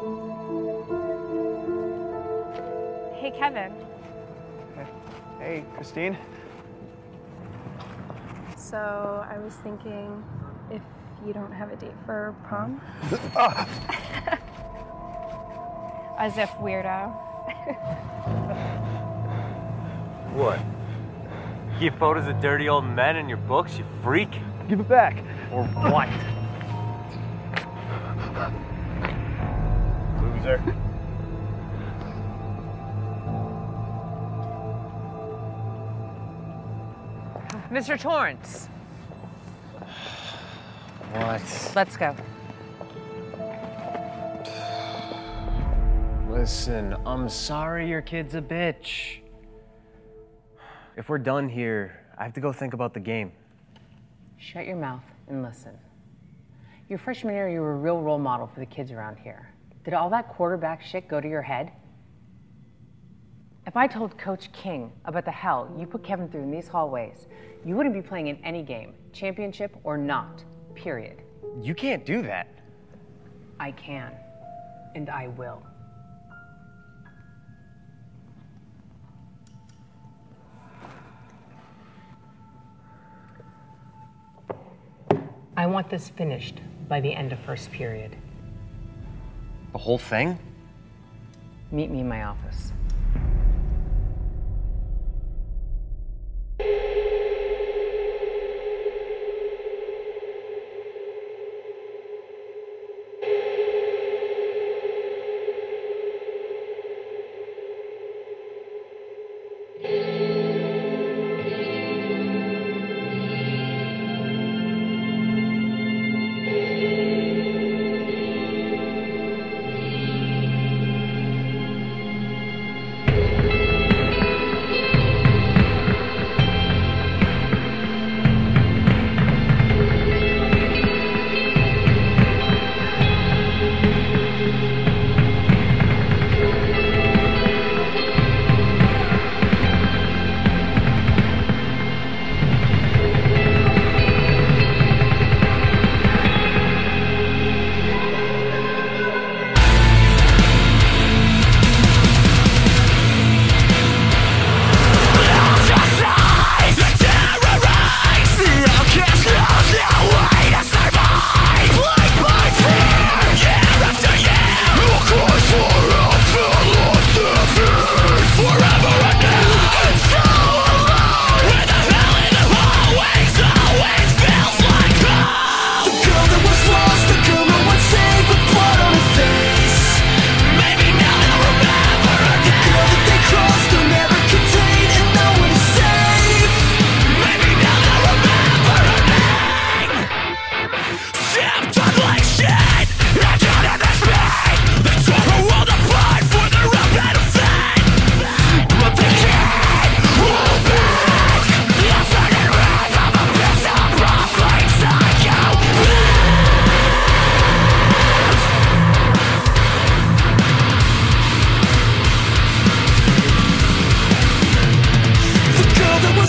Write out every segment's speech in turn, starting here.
Hey, Kevin. Hey, Christine. So I was thinking if you don't have a date for prom. As if weirdo. what? You get photos of dirty old men in your books, you freak? Give it back. Or what? Loser. Mr. Torrance, What? let's go. Listen, I'm sorry your kid's a bitch. If we're done here, I have to go think about the game. Shut your mouth and listen. Your freshman year, you were a real role model for the kids around here. Did all that quarterback shit go to your head? If I told Coach King about the hell you put Kevin through in these hallways, you wouldn't be playing in any game, championship or not, period. You can't do that. I can, and I will. I want this finished by the end of first period. The whole thing? Meet me in my office.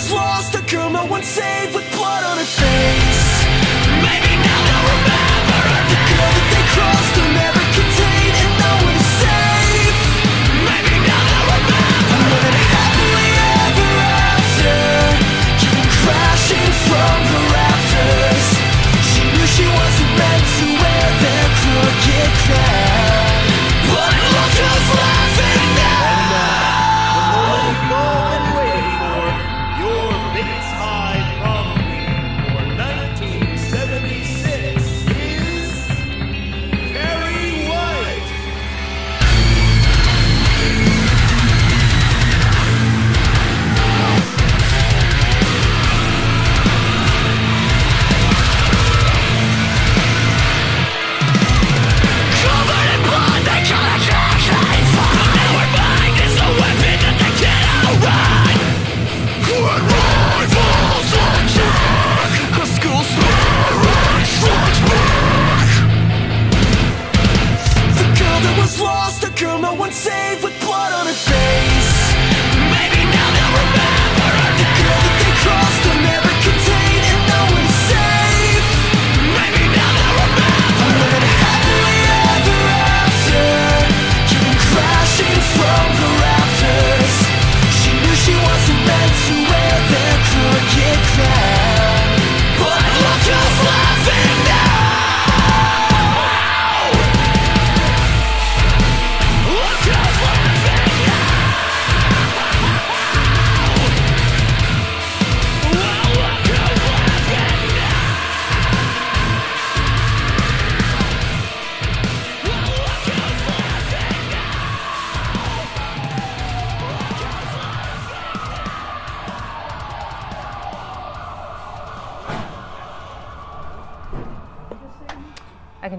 From the rafters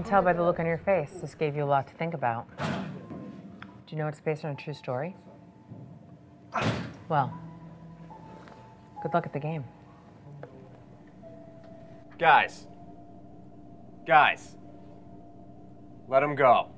tell by the look on your face, this gave you a lot to think about. Do you know it's based on a true story? Well, good luck at the game. Guys. Guys. Let him go.